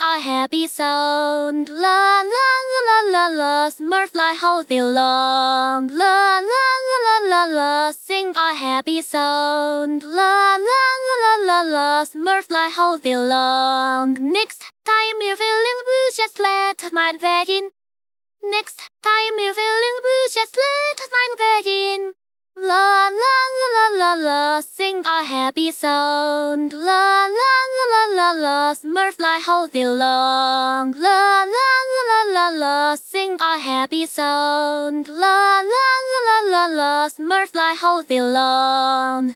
a happy song. La la la la la la, Smurf fly all day long. La la la la la sing a happy song. La la la la la la, Smurf fly all day long. Next time you're feeling blue, just let mine back in. Next time you're feeling blue, just let mine back in. La la la la la sing a happy la la la la, Smurf fly long. La la la la la la, sing a happy song. La la la la la la, Smurf fly all long.